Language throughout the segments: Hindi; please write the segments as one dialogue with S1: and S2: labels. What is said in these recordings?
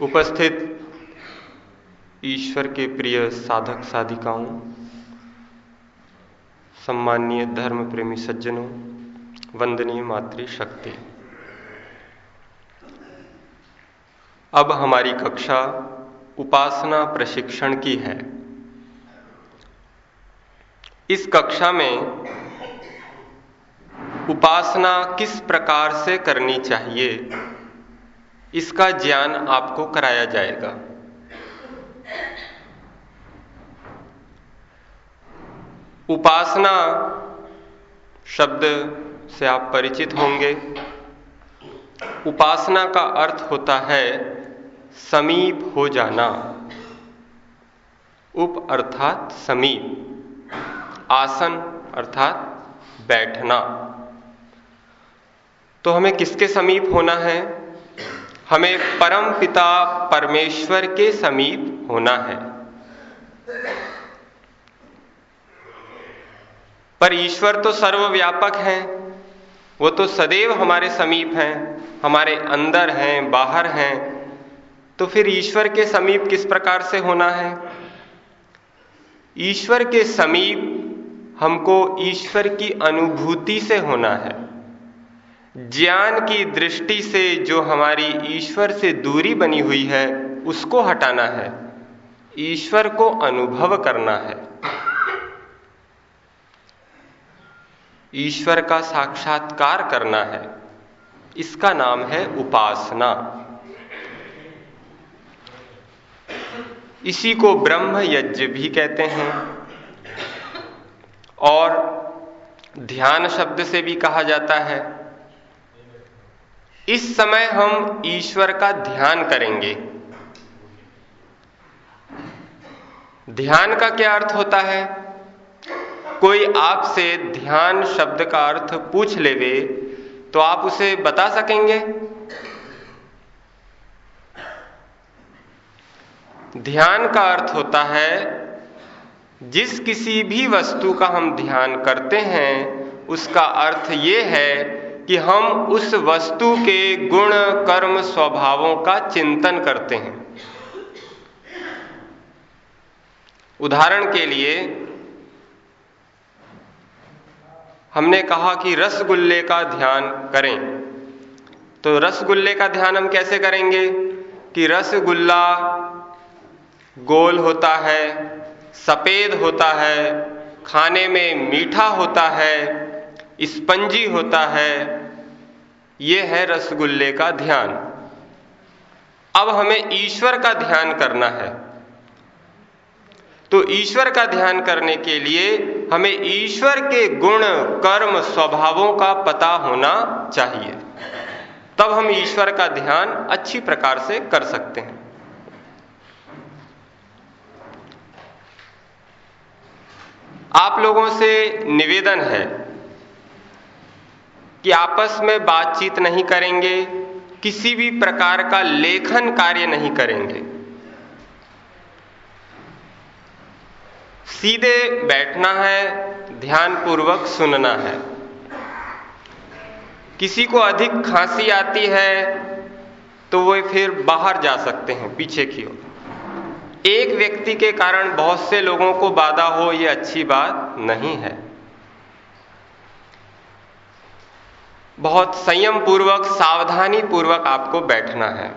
S1: उपस्थित ईश्वर के प्रिय साधक साधिकाओं सम्मानीय धर्म प्रेमी सज्जनों, वंदनीय मातृशक्ति। अब हमारी कक्षा उपासना प्रशिक्षण की है। इस कक्षा में उपासना किस प्रकार से करनी चाहिए इसका ज्ञान आपको कराया जाएगा। उपासना शब्द से आप परिचित होंगे। उपासना का अर्थ होता है समीप हो जाना। उप अर्थात समीप। आसन अर्थात बैठना। तो हमें किसके समीप होना है? हमें परम पिता परमेश्वर के समीप होना है। पर ईश्वर तो सर्वव्यापक हैं, वो तो सदैव हमारे समीप हैं, हमारे अंदर हैं, बाहर हैं तो फिर ईश्वर के समीप किस प्रकार से होना है? ईश्वर के समीप हमको ईश्वर की अनुभूति से होना है। ज्ञान की दृष्टि से जो हमारी ईश्वर से दूरी बनी हुई है, उसको हटाना है। ईश्वर को अनुभव करना है। ईश्वर का साक्षात्कार करना है। इसका नाम है उपासना। इसी को ब्रह्म यज्ञ भी कहते हैं। और ध्यान शब्द से भी कहा जाता है। इस समय हम ईश्वर का ध्यान करेंगे। ध्यान का क्या अर्थ होता है? कोई आपसे ध्यान शब्द का अर्थ पूछ लेवे तो आप उसे बता सकेंगे? ध्यान का अर्थ होता है, जिस किसी भी वस्तु का हम ध्यान करते हैं, उसका अर्थ ये है कि हम उस वस्तु के गुण, कर्म, स्वभावों का चिंतन करते हैं। उदाहरण के लिए, हमने कहा कि रसगुल्ले का ध्यान करें। तो रसगुल्ले का ध्यान हम कैसे करेंगे? कि रसगुल्ला गोल होता है, सफ़ेद होता है, खाने में मीठा होता है स्पंजी होता है। यह है रसगुल्ले का ध्यान। अब हमें ईश्वर का ध्यान करना है। तो ईश्वर का ध्यान करने के लिए हमें ईश्वर के गुण, कर्म, स्वभावों का पता होना चाहिए। तब हम ईश्वर का ध्यान अच्छी प्रकार से कर सकते हैं। आप लोगों से निवेदन है कि आपस में बातचीत नहीं करेंगे, किसी भी प्रकार का लेखन कार्य नहीं करेंगे। सीधे बैठना है ध्यान पूर्वक सुनना है। किसी को अधिक खांसी आती है तो वो फिर बाहर जा सकते हैं, पीछे की ओर। एक व्यक्ति के कारण बहुत से लोगों को बाधा हो यह अच्छी बात नहीं है। बहुत संयम पूर्वक सावधानी पूर्वक आपको बैठना है।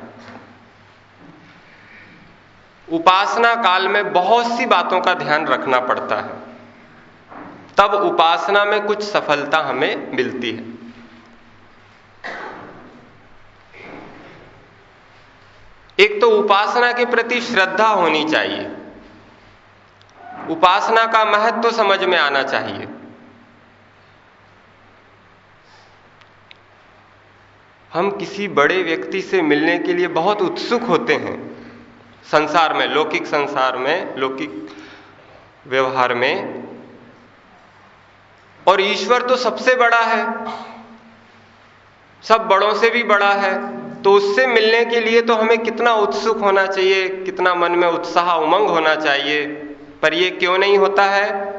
S1: उपासना काल में बहुत सी बातों का ध्यान रखना पड़ता है। तब उपासना में कुछ सफलता हमें मिलती है। एक तो उपासना के प्रति श्रद्धा होनी चाहिए। उपासना का महत्व तो समझ में आना चाहिए। हम किसी बड़े व्यक्ति से मिलने के लिए बहुत उत्सुक होते हैं। संसार में, लौकिक संसार में, लौकिक व्यवहार में। और ईश्वर तो सबसे बड़ा है। सब बड़ों से भी बड़ा है। तो उससे मिलने के लिए तो हमें कितना उत्सुक होना चाहिए, कितना मन में उत्साह उमंग होना चाहिए। पर यह क्यों नहीं होता है?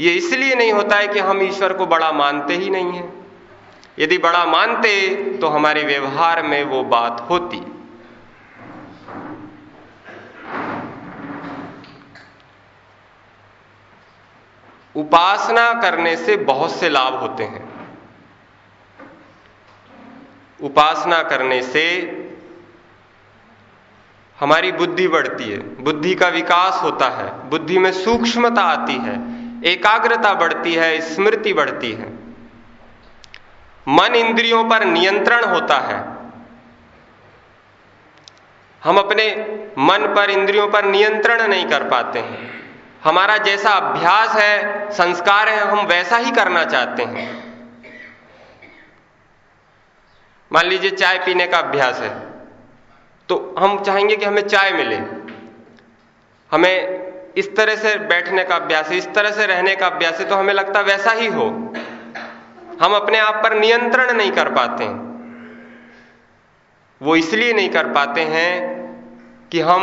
S1: ये इसलिए नहीं होता है कि हम ईश्वर को बड़ा मानते ही नहीं हैं। यदि बड़ा मानते तो हमारे व्यवहार में वो बात होती। उपासना करने से बहुत से लाभ होते हैं। उपासना करने से हमारी बुद्धि बढ़ती है। बुद्धि का विकास होता है। बुद्धि में सूक्ष्मता आती है। एकाग्रता बढ़ती है। स्मृति बढ़ती है। मन इंद्रियों पर नियंत्रण होता है। हम अपने मन पर, इंद्रियों पर नियंत्रण नहीं कर पाते हैं। हमारा जैसा अभ्यास है, संस्कार है, हम वैसा ही करना चाहते हैं। मान लीजिए चाय पीने का अभ्यास है तो हम चाहेंगे कि हमें चाय मिले। हमें इस तरह से बैठने का अभ्यास है, इस तरह से रहने का अभ्यास है तो हमें लगता वैसा ही हो। हम अपने आप पर नियंत्रण नहीं कर पाते हैं। वो इसलिए नहीं कर पाते हैं कि हम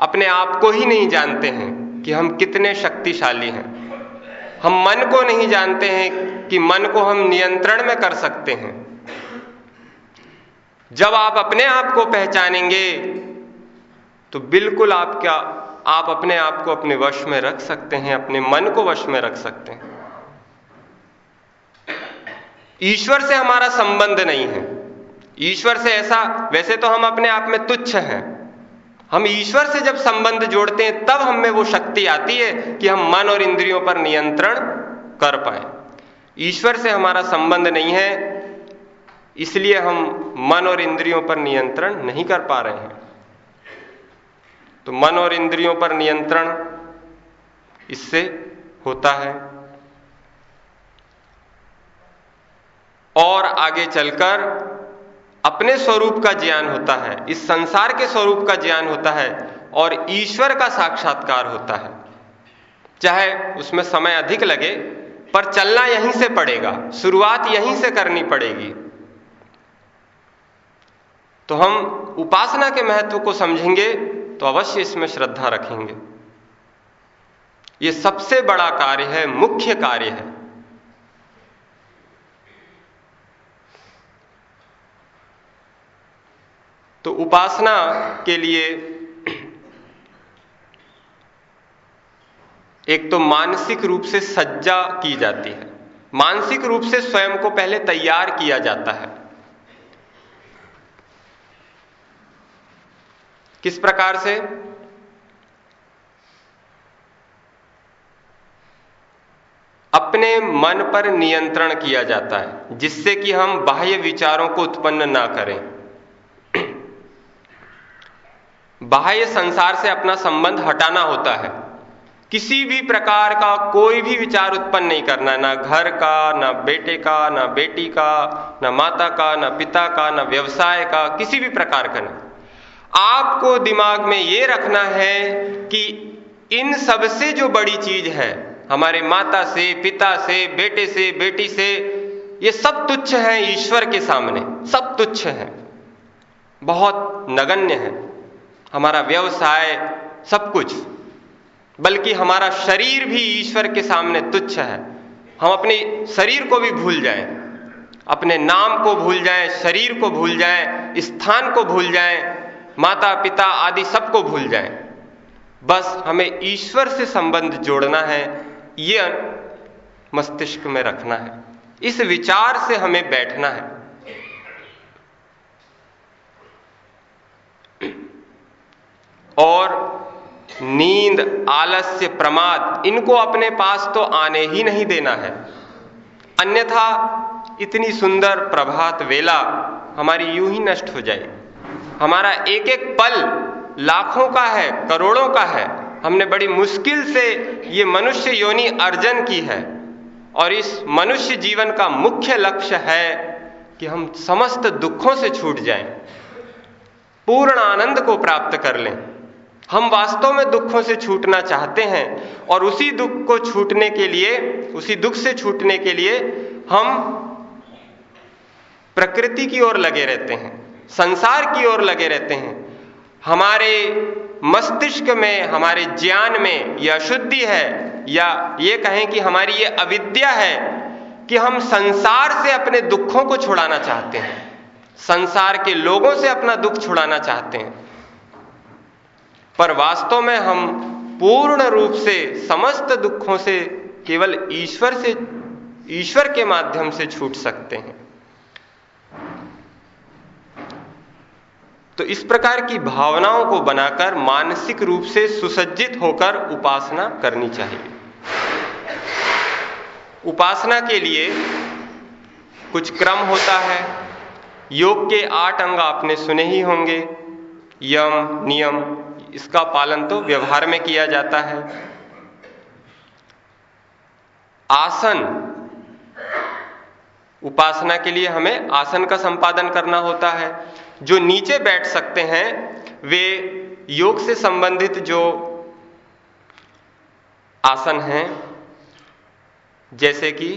S1: अपने आप को ही नहीं जानते हैं कि हम कितने शक्तिशाली हैं। हम मन को नहीं जानते हैं कि मन को हम नियंत्रण में कर सकते हैं। जब आप अपने आप को पहचानेंगे तो बिल्कुल आप क्या आप अपने आप को अपने वश में रख सकते हैं, अपने मन को वश में रख सकते हैं। ईश्वर से हमारा संबंध नहीं है। ईश्वर से ऐसा, वैसे तो हम अपने आप में तुच्छ हैं। हम ईश्वर से जब संबंध जोड़ते हैं, तब हम में वो शक्ति आती है कि हम मन और इंद्रियों पर नियंत्रण कर पाए। ईश्वर से हमारा संबंध नहीं है, इसलिए हम मन और इंद्रियों पर नियंत्रण नहीं कर पा रहे हैं। तो मन और इंद्रियों पर नियंत्रण इससे होता है। और आगे चलकर अपने स्वरूप का ज्ञान होता है। इस संसार के स्वरूप का ज्ञान होता है और ईश्वर का साक्षात्कार होता है। चाहे उसमें समय अधिक लगे, पर चलना यहीं से पड़ेगा, शुरुआत यहीं से करनी पड़ेगी। तो हम उपासना के महत्व को समझेंगे तो अवश्य इसमें श्रद्धा रखेंगे। यह सबसे बड़ा कार्य है, मुख्य कार्य है। तो उपासना के लिए एक तो मानसिक रूप से सज्जा की जाती है। मानसिक रूप से स्वयं को पहले तैयार किया जाता है। किस प्रकार से? अपने मन पर नियंत्रण किया जाता है, जिससे कि हम बाह्य विचारों को उत्पन्न ना करें। बाह्य संसार से अपना संबंध हटाना होता है। किसी भी प्रकार का कोई भी विचार उत्पन्न नहीं करना, ना घर का, ना बेटे का, ना बेटी का, ना माता का, ना पिता का, ना व्यवसाय का, किसी भी प्रकार का ना। आपको दिमाग में ये रखना है कि इन सबसे जो बड़ी चीज़ है, हमारे माता से, पिता से, बेटे से, बेटी से, ये सब तुच्छ हैं ईश्वर के सामने, सब तुच्छ हैं। बहुत नगण्य है। हमारा व्यवसाय सब कुछ, बल्कि हमारा शरीर भी ईश्वर के सामने तुच्छ है। हम अपने शरीर को भी भूल जाएँ, अपने नाम को भूल जाएँ, शरीर को भूल जाएँ, स्थान को भूल जाएँ माता पिता आदि सबको भूल जाएँ। बस हमें ईश्वर से संबंध जोड़ना है, ये मस्तिष्क में रखना है। इस विचार से हमें बैठना है। और नींद आलस्य प्रमाद इनको अपने पास तो आने ही नहीं देना है। अन्यथा इतनी सुंदर प्रभात वेला हमारी यूँ ही नष्ट हो जाए। हमारा एक एक पल लाखों का है करोड़ों का है। हमने बड़ी मुश्किल से ये मनुष्य योनि अर्जन की है। और इस मनुष्य जीवन का मुख्य लक्ष्य है कि हम समस्त दुखों से छूट जाएँ, पूर्ण आनंद को प्राप्त कर लें। हम वास्तव में दुखों से छूटना चाहते हैं और उसी दुख को छूटने के लिए, उसी दुख से छूटने के लिए हम प्रकृति की ओर लगे रहते हैं, संसार की ओर लगे रहते हैं। हमारे मस्तिष्क में, हमारे ज्ञान में यह अशुद्धि है, या ये कहें कि हमारी ये अविद्या है कि हम संसार से अपने दुखों को छुड़ाना चाहते हैं, संसार के लोगों से अपना दुख छुड़ाना चाहते हैं। पर वास्तव में हम पूर्ण रूप से समस्त दुखों से केवल ईश्वर से, ईश्वर के माध्यम से छूट सकते हैं। तो इस प्रकार की भावनाओं को बनाकर मानसिक रूप से सुसज्जित होकर उपासना करनी चाहिए। उपासना के लिए कुछ क्रम होता है। योग के आठ अंग आपने सुने ही होंगे। यम, नियम इसका पालन तो व्यवहार में किया जाता है। आसन, उपासना के लिए हमें आसन का संपादन करना होता है। जो नीचे बैठ सकते हैं, वे योग से संबंधित जो आसन हैं, जैसे कि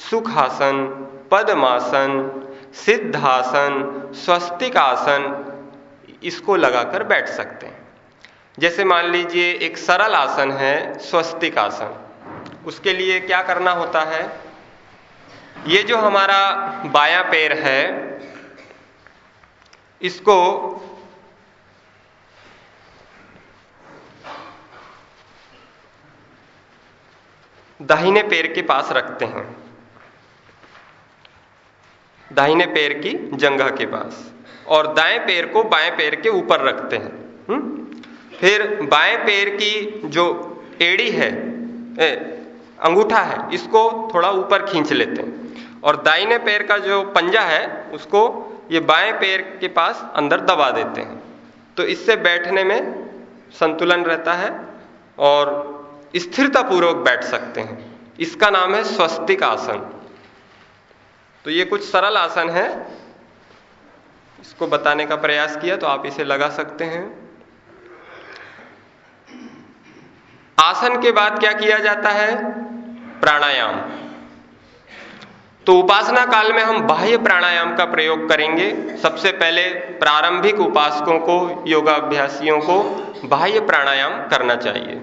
S1: सुखासन, पद्मासन, सिद्धासन स्वस्तिक आसन इसको लगाकर बैठ सकते हैं। जैसे मान लीजिए एक सरल आसन है, स्वस्तिक आसन। उसके लिए क्या करना होता है? ये जो हमारा बायां पैर है, इसको दाहिने पैर के पास रखते हैं। दाहिने पैर की जंघा के पास और दाएँ पैर को बाएँ पैर के ऊपर रखते हैं। हुँ? फिर बाएँ पैर की जो एड़ी है ए, अंगूठा है इसको थोड़ा ऊपर खींच लेते हैं। और दाहिने पैर का जो पंजा है उसको ये बाएँ पैर के पास अंदर दबा देते हैं। तो इससे बैठने में संतुलन रहता है और स्थिरता पूर्वक बैठ सकते हैं। इसका नाम है स्वस्तिक आसन। तो ये कुछ सरल आसन है। इसको बताने का प्रयास किया तो आप इसे लगा सकते हैं। आसन के बाद क्या किया जाता है? प्राणायाम। तो उपासना काल में हम बाह्य प्राणायाम का प्रयोग करेंगे। सबसे पहले प्रारंभिक उपासकों को, योगाभ्यासियों को बाह्य प्राणायाम करना चाहिए।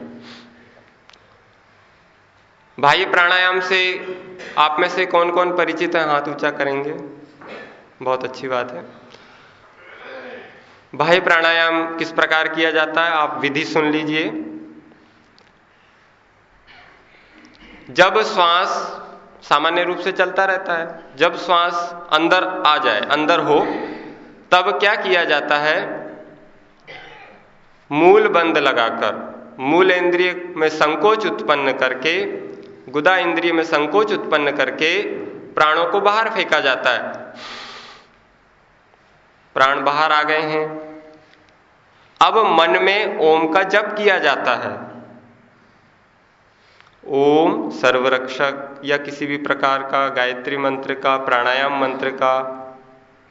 S1: बाह्य प्राणायाम से आप में से कौन कौन परिचित है? हाथ ऊँचा करेंगे। बहुत अच्छी बात है। बाह्य प्राणायाम किस प्रकार किया जाता है? आप विधि सुन लीजिए। जब श्वास सामान्य रूप से चलता रहता है, जब श्वास अंदर आ जाए, अंदर हो, तब क्या किया जाता है? मूल बंद लगाकर, मूल इंद्रिय में संकोच उत्पन्न करके, गुदा इंद्रिय में संकोच उत्पन्न करके प्राणों को बाहर फेंका जाता है। प्राण बाहर आ गए हैं। अब मन में ओम का जप किया जाता है। ओम सर्वरक्षक या किसी भी प्रकार का, गायत्री मंत्र का, प्राणायाम मंत्र का,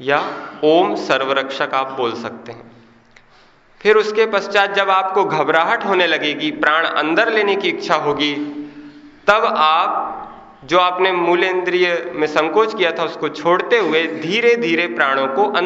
S1: या ओम सर्वरक्षक आप बोल सकते हैं। फिर उसके पश्चात जब आपको घबराहट होने लगेगी, प्राण अंदर लेने की इच्छा होगी, तब आप जो आपने मूल इंद्रिय में संकोच किया था उसको छोड़ते हुए धीरे धीरे प्राणों को